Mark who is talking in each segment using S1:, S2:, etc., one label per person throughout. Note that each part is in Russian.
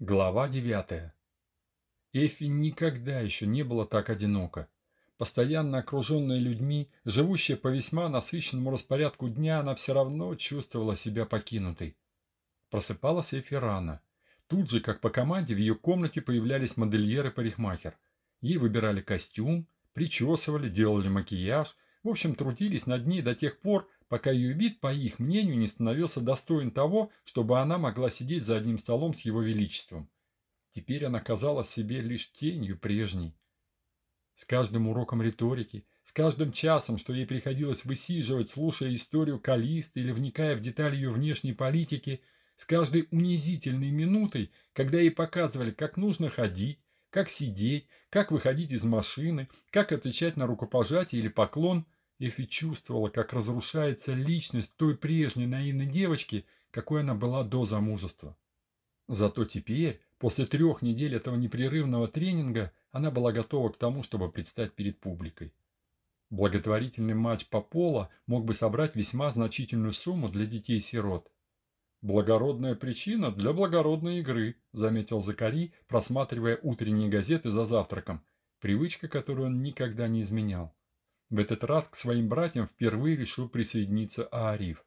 S1: Глава девятая. Эфи никогда еще не было так одиноко. Постоянно окруженная людьми, живущая по весьма насыщенному распорядку дня, она все равно чувствовала себя покинутой. Просыпалась Эфи рано. Тут же, как по команде, в ее комнате появлялись модельер и парикмахер. Ей выбирали костюм, причесывали, делали макияж, в общем, трудились над ней до тех пор, пока ее вид, по их мнению, не становился достоин того, чтобы она могла сидеть за одним столом с его величеством. Теперь она казалась себе лишь тенью прежней. С каждым уроком риторики, с каждым часом, что ей приходилось высиживать, слушая историю Калисты или вникая в детали ее внешней политики, с каждой унизительной минутой, когда ей показывали, как нужно ходить, как сидеть, как выходить из машины, как отвечать на рукопожатие или поклон – Эфи чувствовала, как разрушается личность той прежней наивной девочки, какой она была до замужества. Зато теперь, после трех недель этого непрерывного тренинга, она была готова к тому, чтобы предстать перед публикой. Благотворительный матч по поло мог бы собрать весьма значительную сумму для детей-сирот. «Благородная причина для благородной игры», – заметил Закари, просматривая утренние газеты за завтраком, привычка, которую он никогда не изменял. В этот раз к своим братьям впервые решил присоединиться Аариф.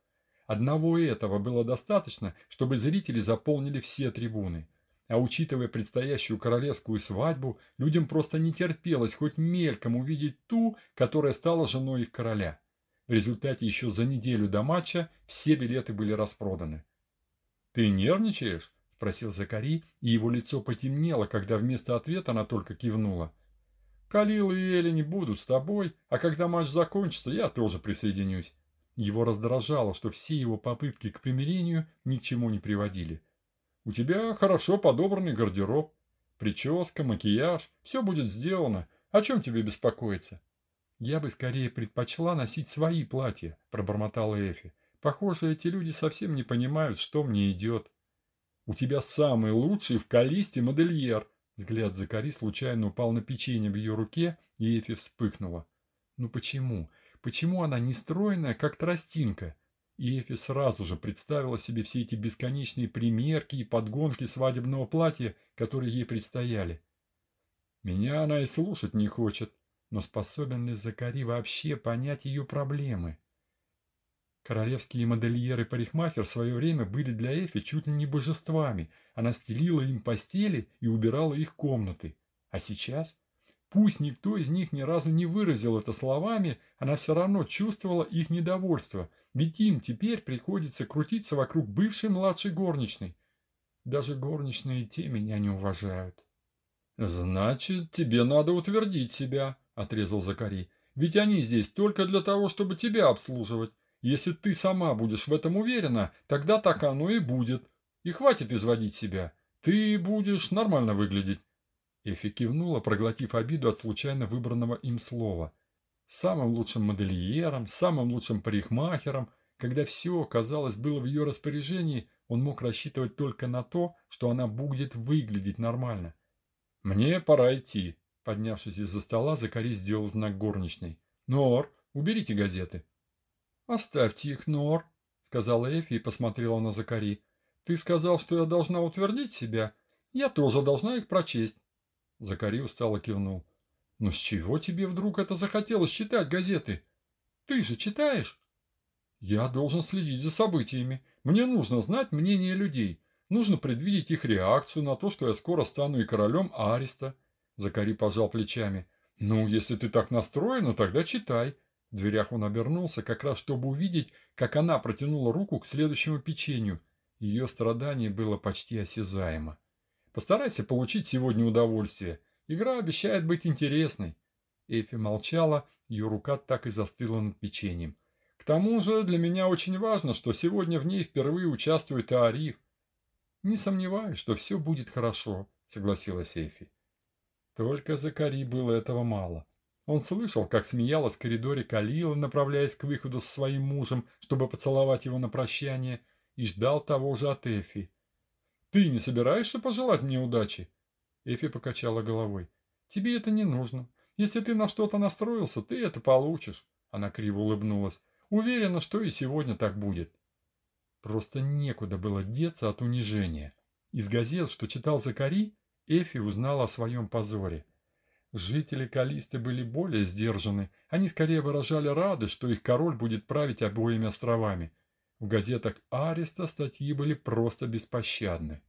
S1: Одного этого было достаточно, чтобы зрители заполнили все трибуны. А учитывая предстоящую королевскую свадьбу, людям просто не терпелось хоть мельком увидеть ту, которая стала женой их короля. В результате еще за неделю до матча все билеты были распроданы. «Ты нервничаешь?» – спросил Закари, и его лицо потемнело, когда вместо ответа она только кивнула. Калил и не будут с тобой, а когда матч закончится, я тоже присоединюсь. Его раздражало, что все его попытки к примирению ни к чему не приводили. У тебя хорошо подобранный гардероб. Прическа, макияж, все будет сделано. О чем тебе беспокоиться? Я бы скорее предпочла носить свои платья, пробормотала Эфи. Похоже, эти люди совсем не понимают, что мне идет. У тебя самый лучший в Калисте модельер, Взгляд Закари случайно упал на печенье в ее руке, и Эфи вспыхнула. Ну почему? Почему она не стройная, как тростинка? И Эфи сразу же представила себе все эти бесконечные примерки и подгонки свадебного платья, которые ей предстояли. Меня она и слушать не хочет, но способен ли Закари вообще понять ее проблемы? Королевские модельер и парикмахер в свое время были для Эфи чуть ли не божествами. Она стелила им постели и убирала их комнаты. А сейчас? Пусть никто из них ни разу не выразил это словами, она все равно чувствовала их недовольство, ведь им теперь приходится крутиться вокруг бывшей младшей горничной. Даже горничные те меня не уважают. «Значит, тебе надо утвердить себя», — отрезал Закари. «Ведь они здесь только для того, чтобы тебя обслуживать. Если ты сама будешь в этом уверена, тогда так оно и будет. И хватит изводить себя. Ты будешь нормально выглядеть. Эфи кивнула, проглотив обиду от случайно выбранного им слова. Самым лучшим модельером, самым лучшим парикмахером, когда все, казалось, было в ее распоряжении, он мог рассчитывать только на то, что она будет выглядеть нормально. «Мне пора идти», — поднявшись из-за стола, Закари сделал знак горничной. «Нор, уберите газеты». «Оставьте их, Нор», — сказала Эфи и посмотрела на Закари. «Ты сказал, что я должна утвердить себя. Я тоже должна их прочесть». Закари устало кивнул. «Но с чего тебе вдруг это захотелось читать газеты? Ты же читаешь?» «Я должен следить за событиями. Мне нужно знать мнение людей. Нужно предвидеть их реакцию на то, что я скоро стану и королем Ариста». Закари пожал плечами. «Ну, если ты так настроена, тогда читай. В дверях он обернулся, как раз чтобы увидеть, как она протянула руку к следующему печенью. Ее страдание было почти осязаемо. «Постарайся получить сегодня удовольствие. Игра обещает быть интересной». Эфи молчала, ее рука так и застыла над печеньем. «К тому же для меня очень важно, что сегодня в ней впервые участвует Аариф». «Не сомневаюсь, что все будет хорошо», — согласилась Эфи. Только Закари было этого мало. Он слышал, как смеялась в коридоре Калила, направляясь к выходу со своим мужем, чтобы поцеловать его на прощание, и ждал того же от Эфи. «Ты не собираешься пожелать мне удачи?» Эфи покачала головой. «Тебе это не нужно. Если ты на что-то настроился, ты это получишь». Она криво улыбнулась. «Уверена, что и сегодня так будет». Просто некуда было деться от унижения. Из газет, что читал Закари, Эфи узнал о своем позоре. Жители Калисты были более сдержаны, они скорее выражали радость, что их король будет править обоими островами. В газетах Ареста статьи были просто беспощадны.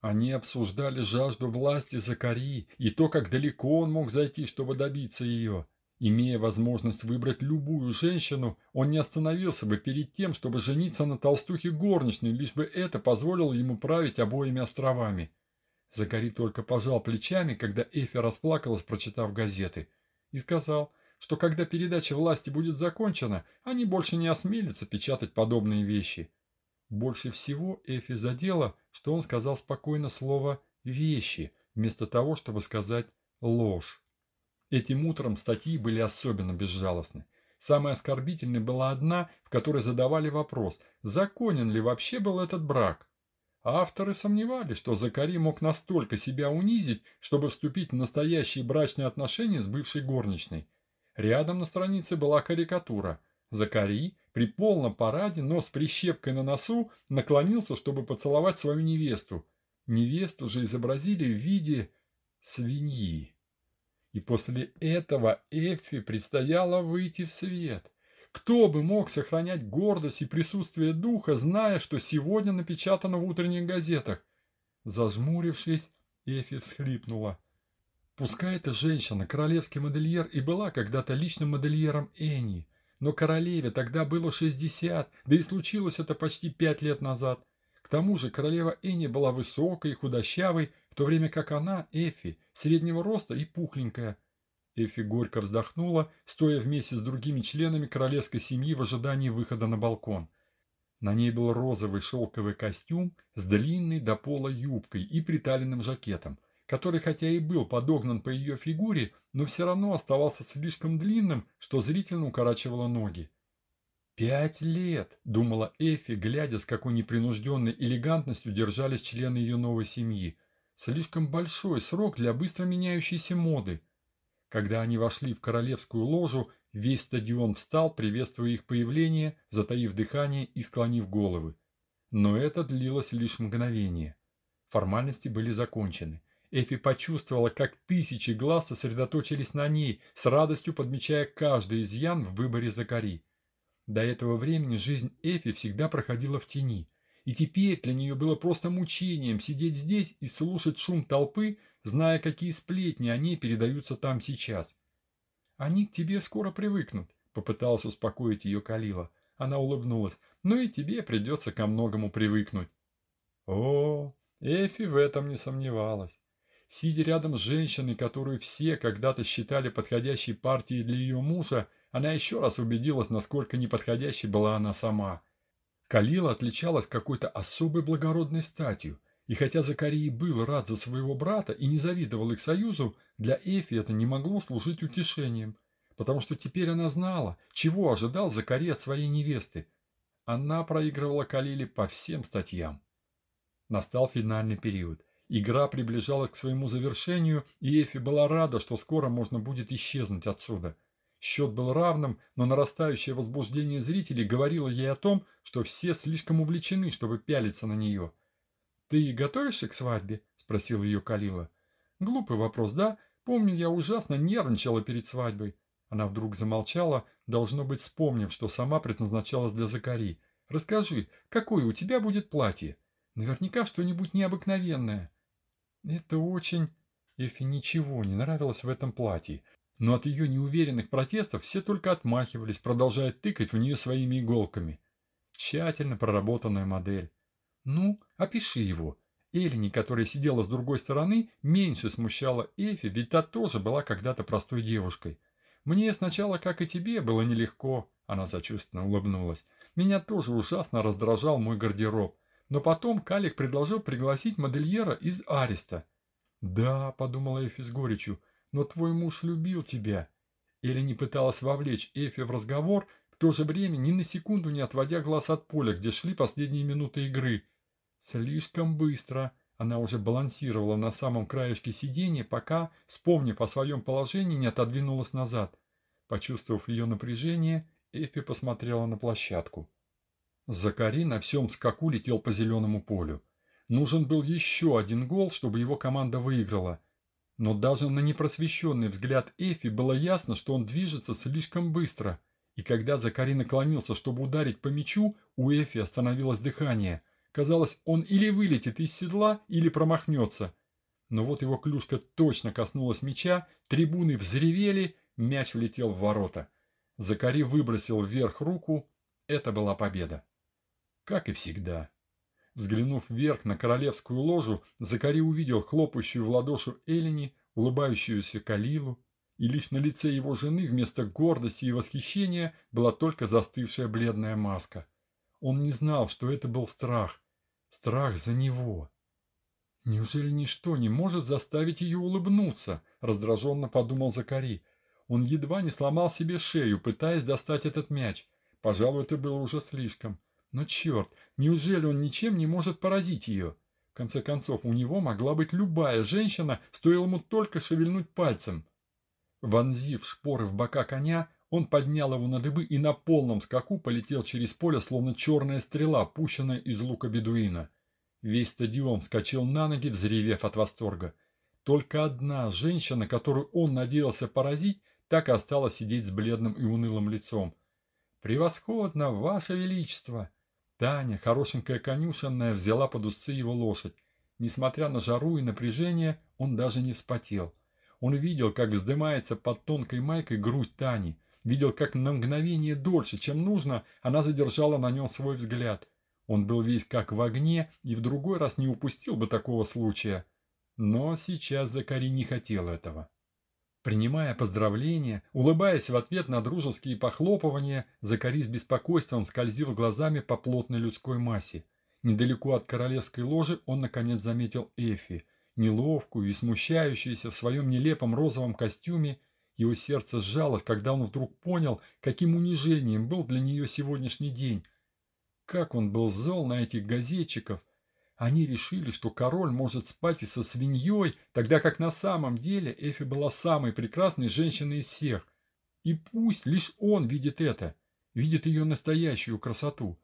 S1: Они обсуждали жажду власти Закари и то, как далеко он мог зайти, чтобы добиться ее. Имея возможность выбрать любую женщину, он не остановился бы перед тем, чтобы жениться на толстухе горничной, лишь бы это позволило ему править обоими островами. Закари только пожал плечами, когда Эфи расплакалась, прочитав газеты, и сказал, что когда передача власти будет закончена, они больше не осмелятся печатать подобные вещи. Больше всего Эфи задело, что он сказал спокойно слово «вещи», вместо того, чтобы сказать «ложь». Этим утром статьи были особенно безжалостны. Самой оскорбительной была одна, в которой задавали вопрос, законен ли вообще был этот брак. Авторы сомневались, что Закари мог настолько себя унизить, чтобы вступить в настоящие брачные отношения с бывшей горничной. Рядом на странице была карикатура. Закари при полном параде, но с прищепкой на носу, наклонился, чтобы поцеловать свою невесту. Невесту же изобразили в виде свиньи. И после этого Эффи предстояло выйти в свет. Кто бы мог сохранять гордость и присутствие духа, зная, что сегодня напечатано в утренних газетах? Зажмурившись, Эфи всхлипнула. Пускай эта женщина, королевский модельер, и была когда-то личным модельером Энни, но королеве тогда было 60, да и случилось это почти пять лет назад. К тому же королева Энни была высокой и худощавой, в то время как она, Эфи, среднего роста и пухленькая. Эфи горько вздохнула, стоя вместе с другими членами королевской семьи в ожидании выхода на балкон. На ней был розовый шелковый костюм с длинной до пола юбкой и приталенным жакетом, который хотя и был подогнан по ее фигуре, но все равно оставался слишком длинным, что зрительно укорачивало ноги. «Пять лет!» – думала Эфи, глядя, с какой непринужденной элегантностью держались члены ее новой семьи. «Слишком большой срок для быстро меняющейся моды». Когда они вошли в королевскую ложу, весь стадион встал, приветствуя их появление, затаив дыхание и склонив головы. Но это длилось лишь мгновение. Формальности были закончены. Эфи почувствовала, как тысячи глаз сосредоточились на ней, с радостью подмечая каждый изъян в выборе Закари. До этого времени жизнь Эфи всегда проходила в тени, и теперь для нее было просто мучением сидеть здесь и слушать шум толпы, зная, какие сплетни о ней передаются там сейчас. «Они к тебе скоро привыкнут», — попыталась успокоить ее Калила. Она улыбнулась. «Ну и тебе придется ко многому привыкнуть». О, Эфи в этом не сомневалась. Сидя рядом с женщиной, которую все когда-то считали подходящей партией для ее мужа, она еще раз убедилась, насколько неподходящей была она сама. Калила отличалась какой-то особой благородной статью, и хотя Закари был рад за своего брата и не завидовал их союзу, для Эфи это не могло служить утешением, потому что теперь она знала, чего ожидал Закарий от своей невесты. Она проигрывала Калиле по всем статьям. Настал финальный период. Игра приближалась к своему завершению, и Эфи была рада, что скоро можно будет исчезнуть отсюда – Счет был равным, но нарастающее возбуждение зрителей говорило ей о том, что все слишком увлечены, чтобы пялиться на нее. «Ты готовишься к свадьбе?» – спросил ее Калила. «Глупый вопрос, да? Помню, я ужасно нервничала перед свадьбой». Она вдруг замолчала, должно быть, вспомнив, что сама предназначалась для Закари. «Расскажи, какое у тебя будет платье? Наверняка что-нибудь необыкновенное». «Это очень...» Эфи ничего не нравилось в этом платье. Но от ее неуверенных протестов все только отмахивались, продолжая тыкать в нее своими иголками. Тщательно проработанная модель. Ну, опиши его. Эллини, которая сидела с другой стороны, меньше смущала Эфи, ведь та тоже была когда-то простой девушкой. Мне сначала, как и тебе, было нелегко, она сочувственно улыбнулась. Меня тоже ужасно раздражал мой гардероб. Но потом Калик предложил пригласить модельера из Ареста. «Да», — подумала Эфи с горечью, но твой муж любил тебя. Эллини пыталась вовлечь Эфи в разговор, в то же время ни на секунду не отводя глаз от поля, где шли последние минуты игры. Слишком быстро. Она уже балансировала на самом краешке сиденья, пока, вспомнив о своем положении, не отодвинулась назад. Почувствовав ее напряжение, Эфи посмотрела на площадку. Закари на всем скаку летел по зеленому полю. Нужен был еще один гол, чтобы его команда выиграла. Но даже на непросвещенный взгляд Эфи было ясно, что он движется слишком быстро. И когда Закари наклонился, чтобы ударить по мячу, у Эфи остановилось дыхание. Казалось, он или вылетит из седла, или промахнется. Но вот его клюшка точно коснулась мяча, трибуны взревели, мяч влетел в ворота. Закари выбросил вверх руку. Это была победа. Как и всегда. Взглянув вверх на королевскую ложу, Закари увидел хлопающую в ладошу Элени, улыбающуюся Калилу, и лишь на лице его жены вместо гордости и восхищения была только застывшая бледная маска. Он не знал, что это был страх. Страх за него. «Неужели ничто не может заставить ее улыбнуться?» – раздраженно подумал Закари. Он едва не сломал себе шею, пытаясь достать этот мяч. Пожалуй, это было уже слишком. Но черт, неужели он ничем не может поразить ее? В конце концов, у него могла быть любая женщина, стоило ему только шевельнуть пальцем. Вонзив шпоры в бока коня, он поднял его на дыбы и на полном скаку полетел через поле, словно черная стрела, пущенная из лука бедуина. Весь стадион вскочил на ноги, взревев от восторга. Только одна женщина, которую он надеялся поразить, так и осталась сидеть с бледным и унылым лицом. «Превосходно, Ваше Величество!» Таня, хорошенькая конюшенная, взяла под узцы его лошадь. Несмотря на жару и напряжение, он даже не вспотел. Он видел, как вздымается под тонкой майкой грудь Тани. Видел, как на мгновение дольше, чем нужно, она задержала на нем свой взгляд. Он был весь как в огне и в другой раз не упустил бы такого случая. Но сейчас Закари не хотел этого. Принимая поздравления, улыбаясь в ответ на дружеские похлопывания, Закари с беспокойством скользил глазами по плотной людской массе. Недалеко от королевской ложи он наконец заметил Эфи, неловкую и смущающуюся в своем нелепом розовом костюме. Его сердце сжалось, когда он вдруг понял, каким унижением был для нее сегодняшний день. Как он был зол на этих газетчиков, они решили, что король может спать и со свиньей, тогда как на самом деле Эфи была самой прекрасной женщиной из всех. И пусть лишь он видит это, видит ее настоящую красоту.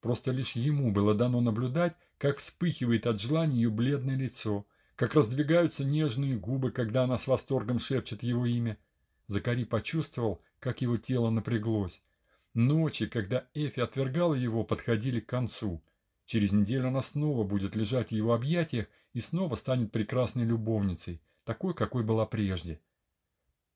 S1: Просто лишь ему было дано наблюдать, как вспыхивает от желания ее бледное лицо, как раздвигаются нежные губы, когда она с восторгом шепчет его имя. Закари почувствовал, как его тело напряглось. Ночи, когда Эфи отвергала его, подходили к концу – Через неделю она снова будет лежать в его объятиях и снова станет прекрасной любовницей, такой, какой была прежде.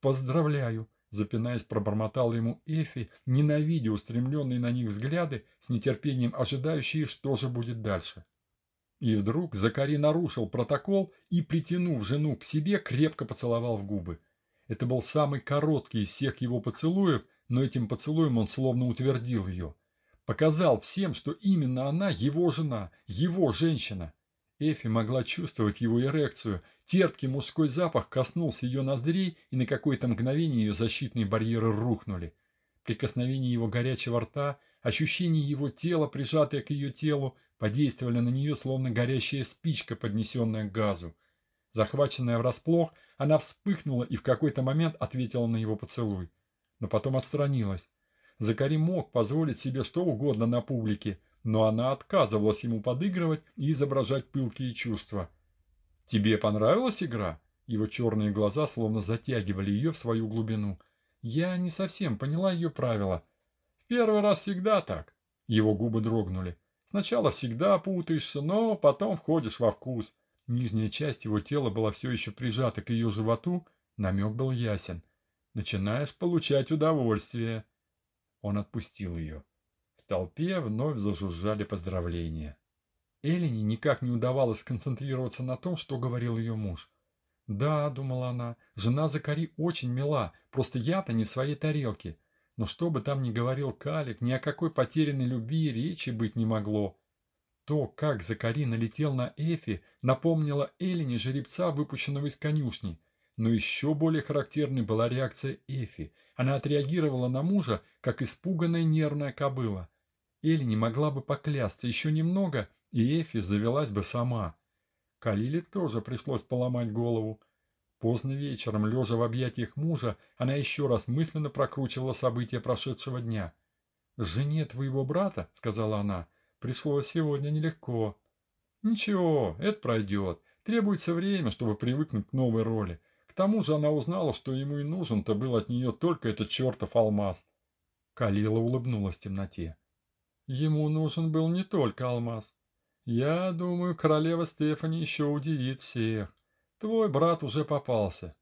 S1: «Поздравляю!» – запинаясь, пробормотала ему Эфи, ненавидя устремленные на них взгляды, с нетерпением ожидающие, что же будет дальше. И вдруг Закари нарушил протокол и, притянув жену к себе, крепко поцеловал в губы. Это был самый короткий из всех его поцелуев, но этим поцелуем он словно утвердил ее – Показал всем, что именно она его жена, его женщина. Эфи могла чувствовать его эрекцию. Терпкий мужской запах коснулся ее ноздрей, и на какое-то мгновение ее защитные барьеры рухнули. Прикосновение его горячего рта, ощущение его тела, прижатое к ее телу, подействовали на нее, словно горящая спичка, поднесенная к газу. Захваченная врасплох, она вспыхнула и в какой-то момент ответила на его поцелуй. Но потом отстранилась. Закари мог позволить себе что угодно на публике, но она отказывалась ему подыгрывать и изображать пылкие чувства. «Тебе понравилась игра?» Его черные глаза словно затягивали ее в свою глубину. Я не совсем поняла ее правила. В первый раз всегда так. Его губы дрогнули. Сначала всегда путаешься, но потом входишь во вкус. Нижняя часть его тела была все еще прижата к ее животу. Намек был ясен. Начинаешь получать удовольствие. Он отпустил ее. В толпе вновь зажужжали поздравления. Элине никак не удавалось сконцентрироваться на том, что говорил ее муж. «Да», — думала она, — «жена Закари очень мила, просто я-то не в своей тарелке. Но что бы там ни говорил Калик, ни о какой потерянной любви речи быть не могло». То, как Закари налетел на Эфи, напомнило Эллини жеребца, выпущенного из конюшни. Но еще более характерной была реакция Эфи — она отреагировала на мужа, как испуганная нервная кобыла. Эллини могла бы поклясться еще немного, и Эфи завелась бы сама. Калиле тоже пришлось поломать голову. Поздно вечером, лежа в объятиях мужа, она еще раз мысленно прокручивала события прошедшего дня. «Жене твоего брата, — сказала она, — пришлось сегодня нелегко». Ничего, это пройдет. Требуется время, чтобы привыкнуть к новой роли. К тому же она узнала, что ему и нужен-то был от нее только этот чертов алмаз. Калила улыбнулась в темноте. Ему нужен был не только алмаз. Я думаю, королева Стефани еще удивит всех. Твой брат уже попался.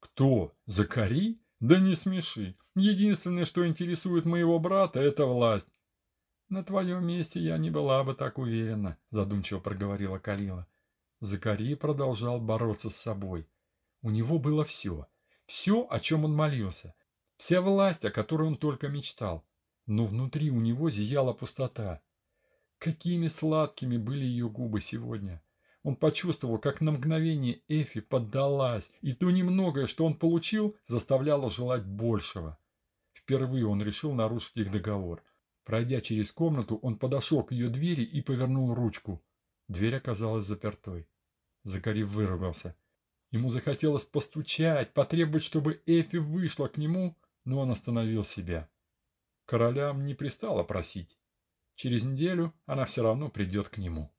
S1: Кто? Закари? Да не смеши. Единственное, что интересует моего брата, это власть. На твоем месте я не была бы так уверена, задумчиво проговорила Калила. Закари продолжал бороться с собой. У него было все. Все, о чем он молился. Вся власть, о которой он только мечтал. Но внутри у него зияла пустота. Какими сладкими были ее губы сегодня. Он почувствовал, как на мгновение Эфи поддалась, и то немногое, что он получил, заставляло желать большего. Впервые он решил нарушить их договор. Пройдя через комнату, он подошел к ее двери и повернул ручку. Дверь оказалась запертой. Закари выругался. Ему захотелось постучать, потребовать, чтобы Эфи вышла к нему, но он остановил себя. Королям не пристало просить. Через неделю она все равно придет к нему.